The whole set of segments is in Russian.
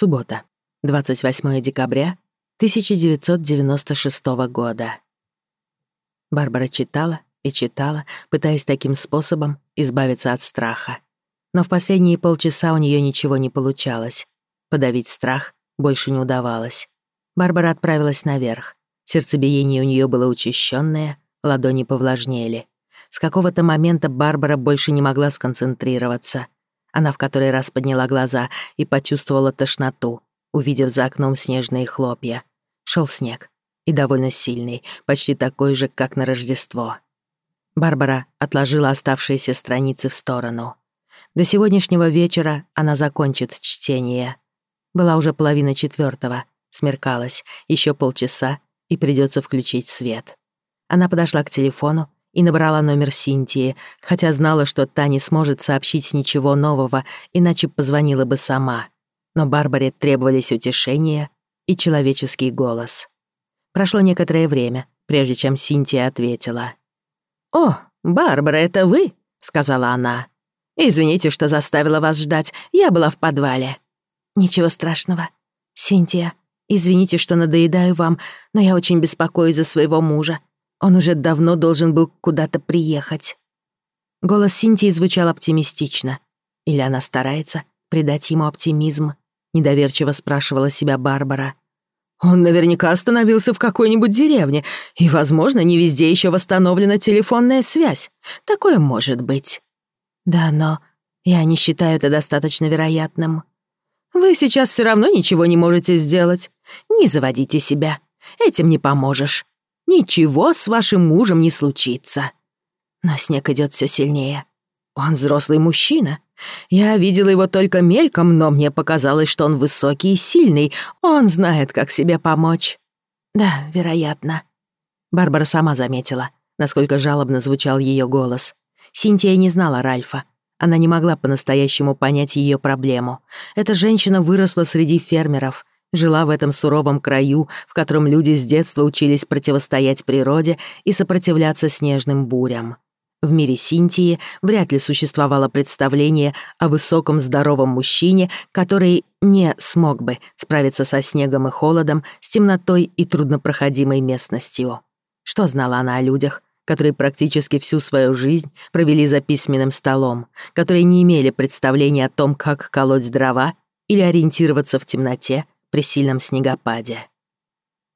Суббота, 28 декабря 1996 года. Барбара читала и читала, пытаясь таким способом избавиться от страха. Но в последние полчаса у нее ничего не получалось. Подавить страх больше не удавалось. Барбара отправилась наверх. Сердцебиение у нее было учащенное, ладони повлажнели. С какого-то момента Барбара больше не могла сконцентрироваться — она в который раз подняла глаза и почувствовала тошноту, увидев за окном снежные хлопья. Шел снег. И довольно сильный, почти такой же, как на Рождество. Барбара отложила оставшиеся страницы в сторону. До сегодняшнего вечера она закончит чтение. Была уже половина четвертого, смеркалось, еще полчаса, и придется включить свет. Она подошла к телефону и набрала номер Синтии, хотя знала, что та не сможет сообщить ничего нового, иначе позвонила бы сама. Но Барбаре требовались утешение и человеческий голос. Прошло некоторое время, прежде чем Синтия ответила. «О, Барбара, это вы?» — сказала она. «Извините, что заставила вас ждать. Я была в подвале». «Ничего страшного. Синтия, извините, что надоедаю вам, но я очень беспокоюсь за своего мужа. Он уже давно должен был куда-то приехать. Голос Синтии звучал оптимистично. Или она старается придать ему оптимизм? Недоверчиво спрашивала себя Барбара. Он наверняка остановился в какой-нибудь деревне, и, возможно, не везде еще восстановлена телефонная связь. Такое может быть. Да, но я не считаю это достаточно вероятным. Вы сейчас все равно ничего не можете сделать. Не заводите себя. Этим не поможешь. Ничего с вашим мужем не случится. Но снег идет все сильнее. Он взрослый мужчина. Я видела его только мельком, но мне показалось, что он высокий и сильный. Он знает, как себе помочь. Да, вероятно. Барбара сама заметила, насколько жалобно звучал ее голос. Синтия не знала Ральфа. Она не могла по-настоящему понять ее проблему. Эта женщина выросла среди фермеров, жила в этом суровом краю, в котором люди с детства учились противостоять природе и сопротивляться снежным бурям. В мире Синтии вряд ли существовало представление о высоком здоровом мужчине, который не смог бы справиться со снегом и холодом, с темнотой и труднопроходимой местностью. Что знала она о людях, которые практически всю свою жизнь провели за письменным столом, которые не имели представления о том, как колоть дрова или ориентироваться в темноте — при сильном снегопаде.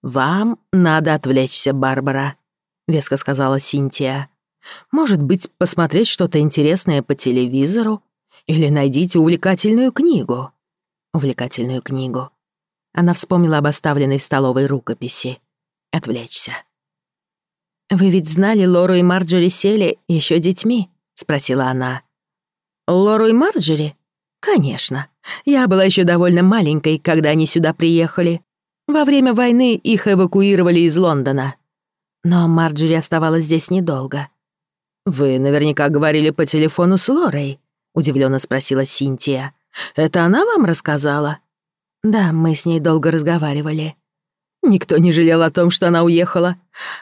«Вам надо отвлечься, Барбара», — веско сказала Синтия. «Может быть, посмотреть что-то интересное по телевизору? Или найдите увлекательную книгу?» Увлекательную книгу. Она вспомнила об оставленной в столовой рукописи. «Отвлечься». «Вы ведь знали Лору и Марджори Сели еще детьми?» — спросила она. «Лору и Марджори?» Конечно. Я была еще довольно маленькой, когда они сюда приехали. Во время войны их эвакуировали из Лондона. Но Марджери оставалась здесь недолго. «Вы наверняка говорили по телефону с Лорой», — удивленно спросила Синтия. «Это она вам рассказала?» «Да, мы с ней долго разговаривали». Никто не жалел о том, что она уехала.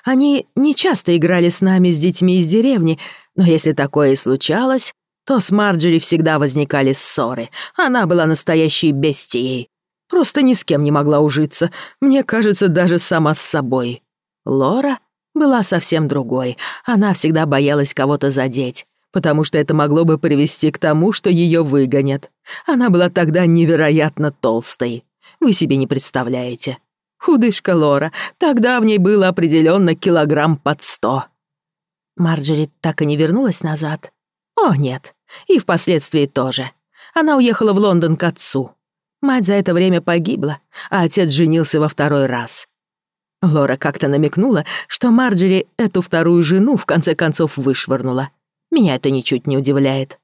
Они не часто играли с нами, с детьми из деревни, но если такое и случалось, то с Марджери всегда возникали ссоры. Она была настоящей бестией. Просто ни с кем не могла ужиться, мне кажется, даже сама с собой. Лора была совсем другой. Она всегда боялась кого-то задеть, потому что это могло бы привести к тому, что ее выгонят. Она была тогда невероятно толстой. Вы себе не представляете. Худышка Лора, тогда в ней было определенно килограмм под сто. Марджери так и не вернулась назад. О, нет. И впоследствии тоже. Она уехала в Лондон к отцу. Мать за это время погибла, а отец женился во второй раз. Лора как-то намекнула, что Марджери эту вторую жену в конце концов вышвырнула. Меня это ничуть не удивляет.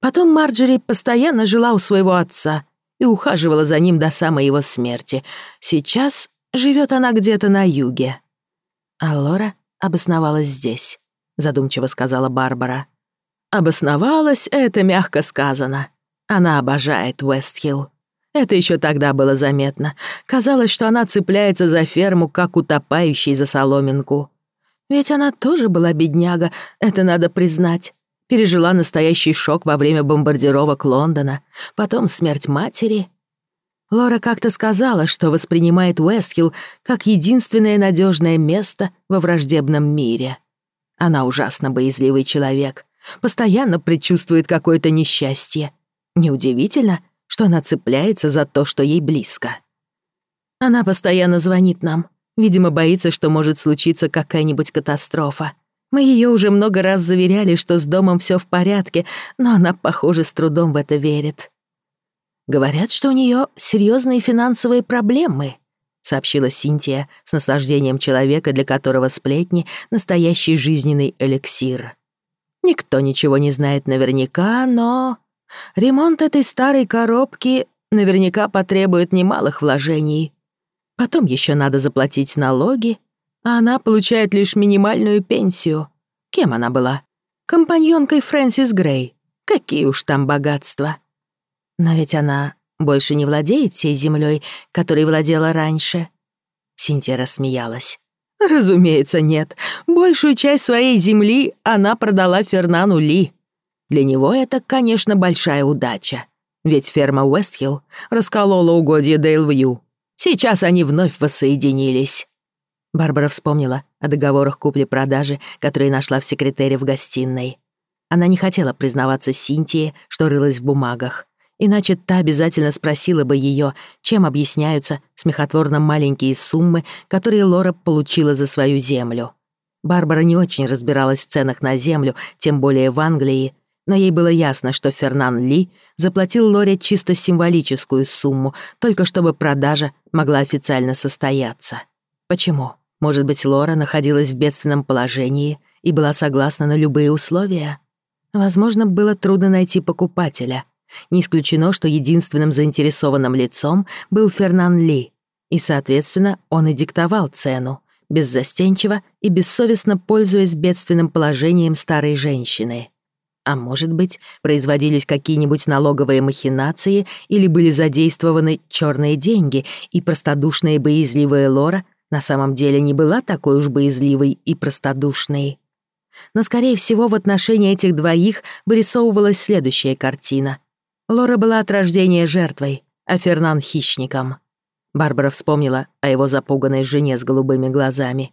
Потом Марджери постоянно жила у своего отца и ухаживала за ним до самой его смерти. Сейчас живет она где-то на юге. А Лора обосновалась здесь, задумчиво сказала Барбара. Обосновалась это мягко сказано. Она обожает Уэстхилл. Это еще тогда было заметно. Казалось, что она цепляется за ферму, как утопающий за соломинку. Ведь она тоже была бедняга, это надо признать. Пережила настоящий шок во время бомбардировок Лондона, потом смерть матери. Лора как-то сказала, что воспринимает Уэстхилл как единственное надежное место во враждебном мире. Она ужасно боязливый человек — Постоянно предчувствует какое-то несчастье. Неудивительно, что она цепляется за то, что ей близко. Она постоянно звонит нам. Видимо, боится, что может случиться какая-нибудь катастрофа. Мы ее уже много раз заверяли, что с домом все в порядке, но она, похоже, с трудом в это верит. Говорят, что у нее серьезные финансовые проблемы, сообщила Синтия с наслаждением человека, для которого сплетни — настоящий жизненный эликсир. Никто ничего не знает наверняка, но... Ремонт этой старой коробки наверняка потребует немалых вложений. Потом еще надо заплатить налоги, а она получает лишь минимальную пенсию. Кем она была? Компаньонкой Фрэнсис Грей. Какие уж там богатства. Но ведь она больше не владеет всей землей, которой владела раньше. Синтия рассмеялась. Разумеется, нет. Большую часть своей земли она продала Фернану Ли. Для него это, конечно, большая удача. Ведь ферма Уэстхилл расколола угодья Дейлвью. Сейчас они вновь воссоединились. Барбара вспомнила о договорах купли-продажи, которые нашла в секретаре в гостиной. Она не хотела признаваться Синтии, что рылась в бумагах. Иначе та обязательно спросила бы ее, чем объясняются смехотворно маленькие суммы, которые Лора получила за свою землю. Барбара не очень разбиралась в ценах на землю, тем более в Англии, но ей было ясно, что Фернан Ли заплатил Лоре чисто символическую сумму, только чтобы продажа могла официально состояться. Почему? Может быть, Лора находилась в бедственном положении и была согласна на любые условия? Возможно, было трудно найти покупателя — не исключено, что единственным заинтересованным лицом был Фернан Ли, и, соответственно, он и диктовал цену, беззастенчиво и бессовестно пользуясь бедственным положением старой женщины. А может быть, производились какие-нибудь налоговые махинации или были задействованы чёрные деньги, и простодушная и боязливая Лора на самом деле не была такой уж боязливой и простодушной. Но, скорее всего, в отношении этих двоих вырисовывалась следующая картина. Лора была от рождения жертвой, а Фернан — хищником. Барбара вспомнила о его запуганной жене с голубыми глазами.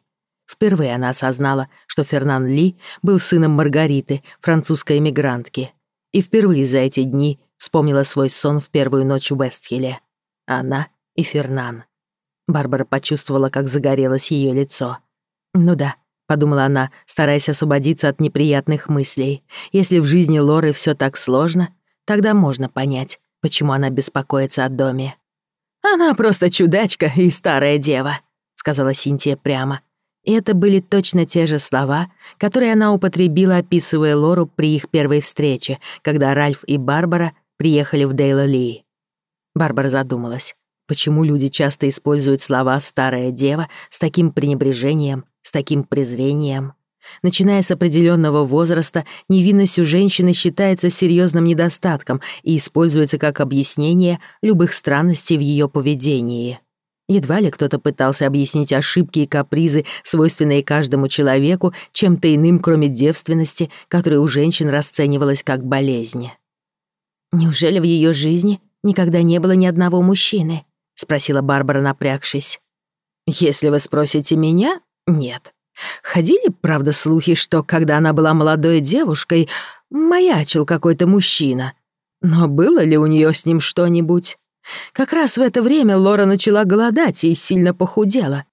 Впервые она осознала, что Фернан Ли был сыном Маргариты, французской эмигрантки. И впервые за эти дни вспомнила свой сон в первую ночь в Вестхилле. Она и Фернан. Барбара почувствовала, как загорелось ее лицо. «Ну да», — подумала она, стараясь освободиться от неприятных мыслей. «Если в жизни Лоры все так сложно, Тогда можно понять, почему она беспокоится о доме. «Она просто чудачка и старая дева», — сказала Синтия прямо. И это были точно те же слова, которые она употребила, описывая Лору при их первой встрече, когда Ральф и Барбара приехали в Дейла Ли. Барбара задумалась, почему люди часто используют слова «старая дева» с таким пренебрежением, с таким презрением. Начиная с определенного возраста, невинность у женщины считается серьезным недостатком и используется как объяснение любых странностей в ее поведении. Едва ли кто-то пытался объяснить ошибки и капризы, свойственные каждому человеку, чем-то иным, кроме девственности, которая у женщин расценивалась как болезнь. «Неужели в ее жизни никогда не было ни одного мужчины?» — спросила Барбара, напрягшись. «Если вы спросите меня, нет», Ходили, правда, слухи, что, когда она была молодой девушкой, маячил какой-то мужчина. Но было ли у нее с ним что-нибудь? Как раз в это время Лора начала голодать и сильно похудела.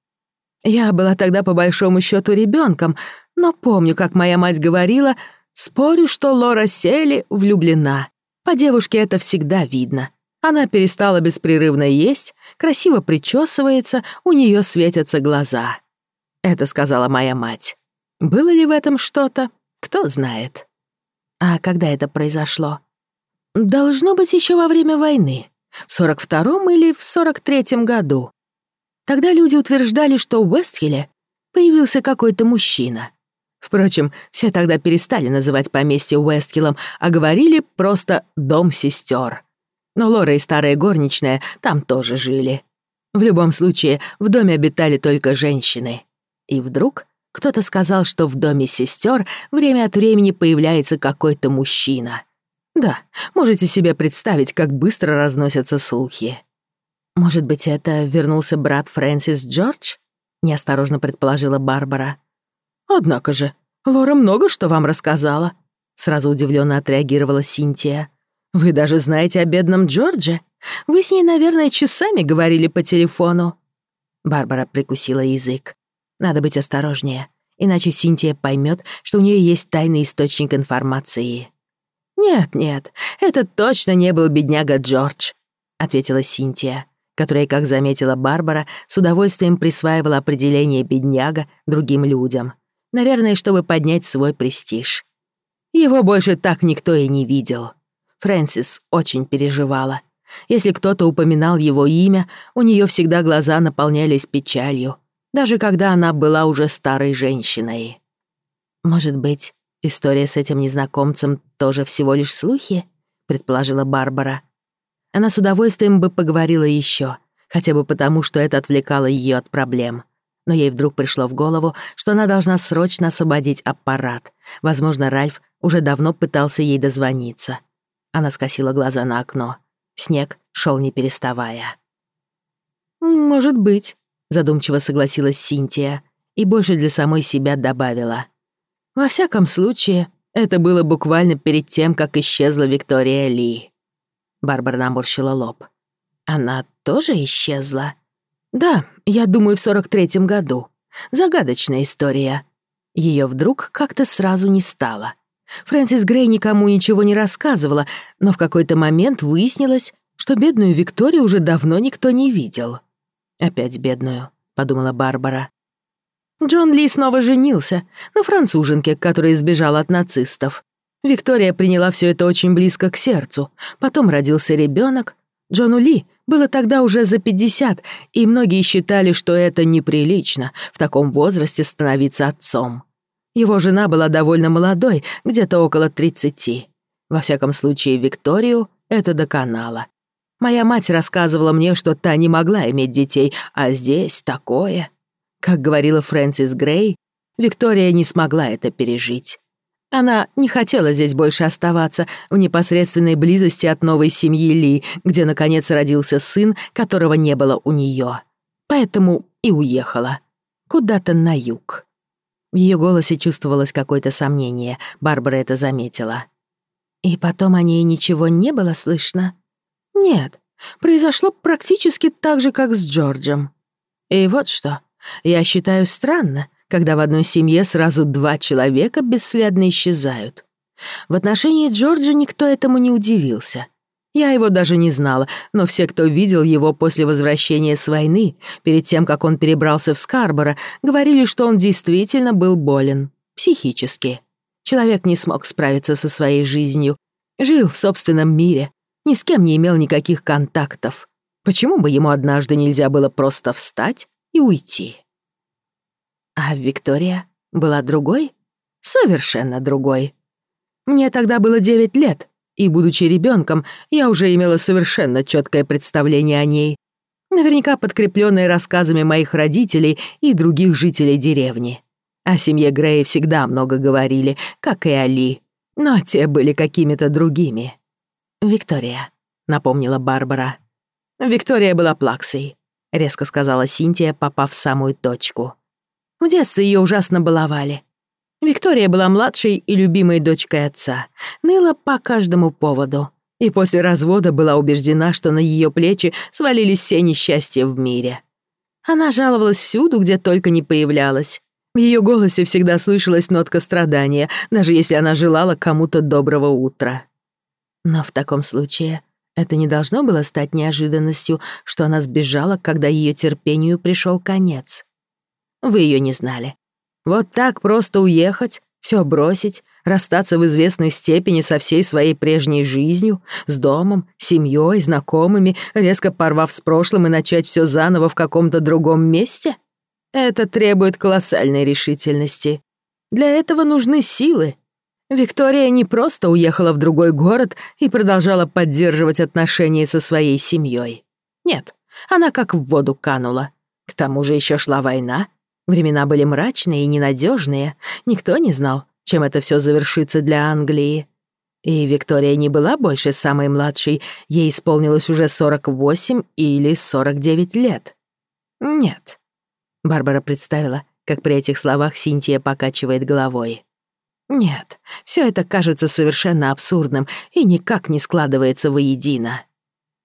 Я была тогда по большому счету ребенком, но помню, как моя мать говорила, спорю, что Лора Селли влюблена. По девушке это всегда видно. Она перестала беспрерывно есть, красиво причесывается, у нее светятся глаза. Это сказала моя мать. Было ли в этом что-то, кто знает. А когда это произошло? Должно быть еще во время войны, в сорок втором или в сорок третьем году. Тогда люди утверждали, что в Уэстхилле появился какой-то мужчина. Впрочем, все тогда перестали называть поместье Уэстхиллом, а говорили просто «дом сестер». Но Лора и старая горничная там тоже жили. В любом случае, в доме обитали только женщины. И вдруг кто-то сказал, что в доме сестер время от времени появляется какой-то мужчина. Да, можете себе представить, как быстро разносятся слухи. Может быть, это вернулся брат Фрэнсис Джордж? Неосторожно предположила Барбара. Однако же, Лора много что вам рассказала. Сразу удивленно отреагировала Синтия. Вы даже знаете о бедном Джордже? Вы с ней, наверное, часами говорили по телефону. Барбара прикусила язык. Надо быть осторожнее, иначе Синтия поймет, что у нее есть тайный источник информации. «Нет, нет, это точно не был бедняга Джордж», — ответила Синтия, которая, как заметила Барбара, с удовольствием присваивала определение «бедняга» другим людям. Наверное, чтобы поднять свой престиж. Его больше так никто и не видел. Фрэнсис очень переживала. Если кто-то упоминал его имя, у нее всегда глаза наполнялись печалью — даже когда она была уже старой женщиной. «Может быть, история с этим незнакомцем тоже всего лишь слухи?» — предположила Барбара. Она с удовольствием бы поговорила еще, хотя бы потому, что это отвлекало ее от проблем. Но ей вдруг пришло в голову, что она должна срочно освободить аппарат. Возможно, Ральф уже давно пытался ей дозвониться. Она скосила глаза на окно. Снег шел не переставая. «Может быть», задумчиво согласилась Синтия и больше для самой себя добавила. Во всяком случае, это было буквально перед тем, как исчезла Виктория Ли. Барбара наморщила лоб. Она тоже исчезла? Да, я думаю, в 43-м году. Загадочная история. Ее вдруг как-то сразу не стало. Фрэнсис Грей никому ничего не рассказывала, но в какой-то момент выяснилось, что бедную Викторию уже давно никто не видел. Опять бедную, подумала Барбара. Джон Ли снова женился на француженке, которая сбежала от нацистов. Виктория приняла все это очень близко к сердцу. Потом родился ребенок. Джону Ли было тогда уже за 50, и многие считали, что это неприлично в таком возрасте становиться отцом. Его жена была довольно молодой, где-то около 30. Во всяком случае, Викторию это доконало. Моя мать рассказывала мне, что та не могла иметь детей, а здесь такое. Как говорила Фрэнсис Грей, Виктория не смогла это пережить. Она не хотела здесь больше оставаться, в непосредственной близости от новой семьи Ли, где, наконец, родился сын, которого не было у нее. Поэтому и уехала. Куда-то на юг. В ее голосе чувствовалось какое-то сомнение, Барбара это заметила. «И потом о ней ничего не было слышно?» Нет, произошло практически так же, как с Джорджем. И вот что. Я считаю странно, когда в одной семье сразу два человека бесследно исчезают. В отношении Джорджа никто этому не удивился. Я его даже не знала, но все, кто видел его после возвращения с войны, перед тем, как он перебрался в Скарборо, говорили, что он действительно был болен. Психически. Человек не смог справиться со своей жизнью. Жил в собственном мире, ни с кем не имел никаких контактов. Почему бы ему однажды нельзя было просто встать и уйти? А Виктория была другой? Совершенно другой. Мне тогда было 9 лет, и, будучи ребенком, я уже имела совершенно четкое представление о ней, наверняка подкрепленное рассказами моих родителей и других жителей деревни. О семье Грея всегда много говорили, как и Али, но те были какими-то другими. «Виктория», — напомнила Барбара. «Виктория была плаксой», — резко сказала Синтия, попав в самую точку. «В детстве ее ужасно баловали. Виктория была младшей и любимой дочкой отца, ныла по каждому поводу, и после развода была убеждена, что на ее плечи свалились все несчастья в мире. Она жаловалась всюду, где только не появлялась. В ее голосе всегда слышалась нотка страдания, даже если она желала кому-то доброго утра. Но в таком случае это не должно было стать неожиданностью, что она сбежала, когда ее терпению пришел конец. Вы ее не знали. Вот так просто уехать, все бросить, расстаться в известной степени со всей своей прежней жизнью, с домом, семьей, знакомыми, резко порвав с прошлым и начать все заново в каком-то другом месте? Это требует колоссальной решительности. Для этого нужны силы, Виктория не просто уехала в другой город и продолжала поддерживать отношения со своей семьей. Нет, она как в воду канула. К тому же еще шла война. Времена были мрачные и ненадежные. Никто не знал, чем это все завершится для Англии. И Виктория не была больше самой младшей, ей исполнилось уже 48 или 49 лет. Нет. Барбара представила, как при этих словах Синтия покачивает головой. Нет, все это кажется совершенно абсурдным и никак не складывается воедино.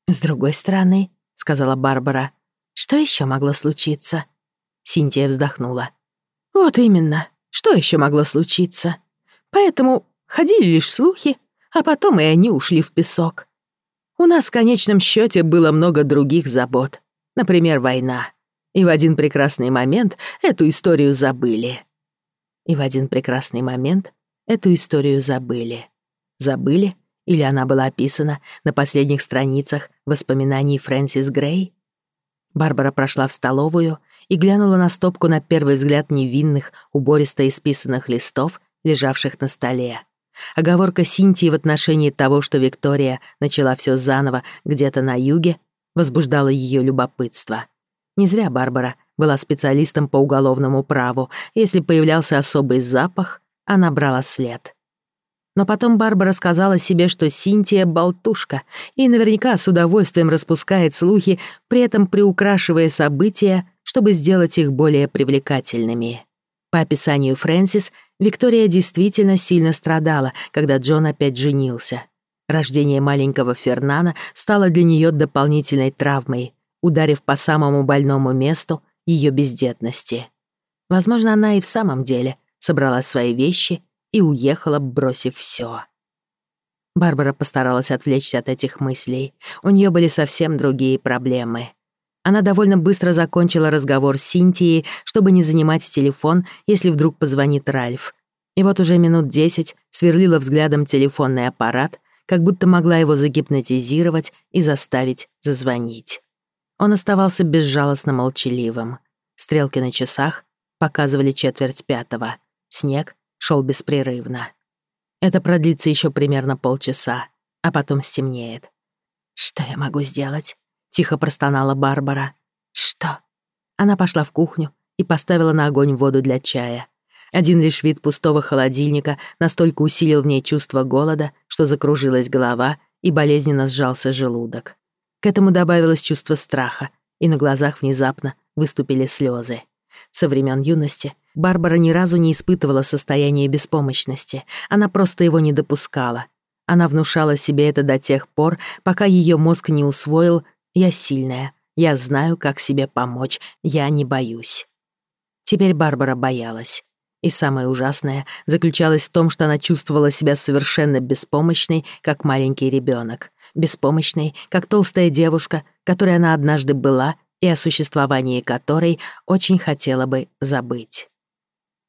С другой стороны, сказала Барбара, что еще могло случиться? Синтия вздохнула. Вот именно, что еще могло случиться? Поэтому ходили лишь слухи, а потом и они ушли в песок. У нас в конечном счете было много других забот. Например, война. И в один прекрасный момент эту историю забыли. И в один прекрасный момент эту историю забыли. Забыли? Или она была описана на последних страницах воспоминаний Фрэнсис Грей? Барбара прошла в столовую и глянула на стопку на первый взгляд невинных, убористо исписанных листов, лежавших на столе. Оговорка Синтии в отношении того, что Виктория начала все заново где-то на юге, возбуждала ее любопытство. Не зря Барбара была специалистом по уголовному праву. Если появлялся особый запах, она брала след. Но потом Барбара сказала себе, что Синтия — болтушка, и наверняка с удовольствием распускает слухи, при этом приукрашивая события, чтобы сделать их более привлекательными. По описанию Фрэнсис, Виктория действительно сильно страдала, когда Джон опять женился. Рождение маленького Фернана стало для нее дополнительной травмой. Ударив по самому больному месту, ее бездетности. Возможно, она и в самом деле собрала свои вещи и уехала, бросив все. Барбара постаралась отвлечься от этих мыслей. У нее были совсем другие проблемы. Она довольно быстро закончила разговор с Синтией, чтобы не занимать телефон, если вдруг позвонит Ральф. И вот уже минут десять сверлила взглядом телефонный аппарат, как будто могла его загипнотизировать и заставить зазвонить. Он оставался безжалостно молчаливым. Стрелки на часах показывали четверть пятого. Снег шел беспрерывно. Это продлится еще примерно полчаса, а потом стемнеет. «Что я могу сделать?» — тихо простонала Барбара. «Что?» Она пошла в кухню и поставила на огонь воду для чая. Один лишь вид пустого холодильника настолько усилил в ней чувство голода, что закружилась голова и болезненно сжался желудок. К этому добавилось чувство страха, и на глазах внезапно выступили слезы. Со времен юности Барбара ни разу не испытывала состояние беспомощности, она просто его не допускала. Она внушала себе это до тех пор, пока ее мозг не усвоил «я сильная, я знаю, как себе помочь, я не боюсь». Теперь Барбара боялась. И самое ужасное заключалось в том, что она чувствовала себя совершенно беспомощной, как маленький ребенок, беспомощной, как толстая девушка, которой она однажды была и о существовании которой очень хотела бы забыть.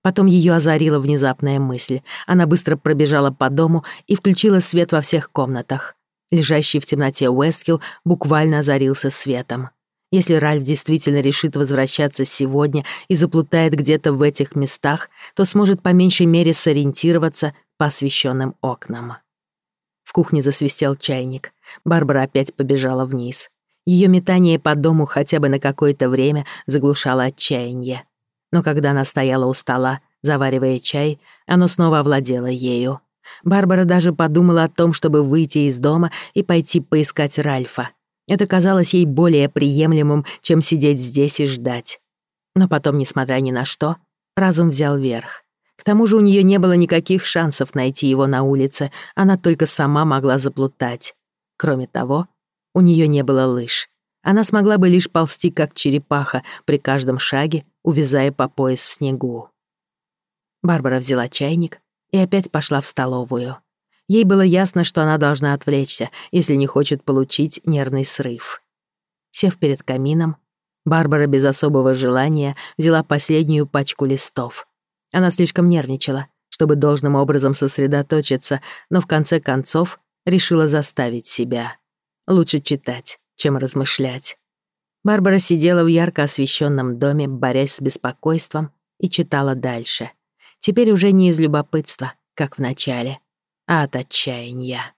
Потом ее озарила внезапная мысль. Она быстро пробежала по дому и включила свет во всех комнатах. Лежащий в темноте Уэстхилл буквально озарился светом. Если Ральф действительно решит возвращаться сегодня и заплутает где-то в этих местах, то сможет по меньшей мере сориентироваться по освещенным окнам. В кухне засвистел чайник. Барбара опять побежала вниз. Ее метание по дому хотя бы на какое-то время заглушало отчаяние. Но когда она стояла у стола, заваривая чай, оно снова овладело ею. Барбара даже подумала о том, чтобы выйти из дома и пойти поискать Ральфа — это казалось ей более приемлемым, чем сидеть здесь и ждать. Но потом, несмотря ни на что, разум взял верх. К тому же у нее не было никаких шансов найти его на улице, она только сама могла заплутать. Кроме того, у нее не было лыж. Она смогла бы лишь ползти, как черепаха, при каждом шаге, увязая по пояс в снегу. Барбара взяла чайник и опять пошла в столовую. Ей было ясно, что она должна отвлечься, если не хочет получить нервный срыв. Сев перед камином, Барбара без особого желания взяла последнюю пачку листов. Она слишком нервничала, чтобы должным образом сосредоточиться, но в конце концов решила заставить себя. Лучше читать, чем размышлять. Барбара сидела в ярко освещенном доме, борясь с беспокойством, и читала дальше. Теперь уже не из любопытства, как в начале а от отчаяния.